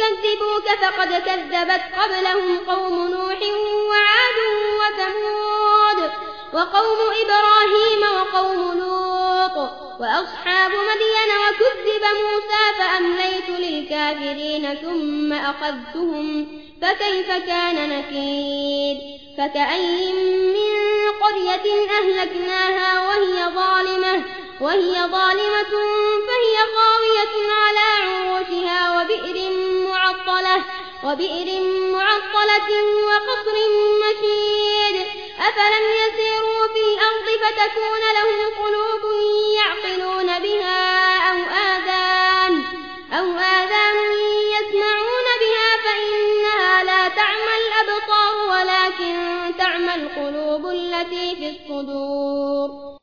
يكذبوك فقد كذبت قبلهم قوم نوح وعاد وثمود وقوم إبراهيم وقوم لوط وأصحاب مدين وكذب موسى فأمليت للكافرين ثم أخذتهم فكيف كان نكير؟ فكأي من قرية أهلكناها وهي ظالمة وهي ظالمة فهي خاوية معطلة وبئر معطلة وقصر مشيد أفلم يسيروا في الأرض فتكون لهم قلوب يعقلون بها أو آذان أو آذان يسمعون بها فإنها لا تعمى الأبصار ولكن تعمى القلوب التي في الصدور.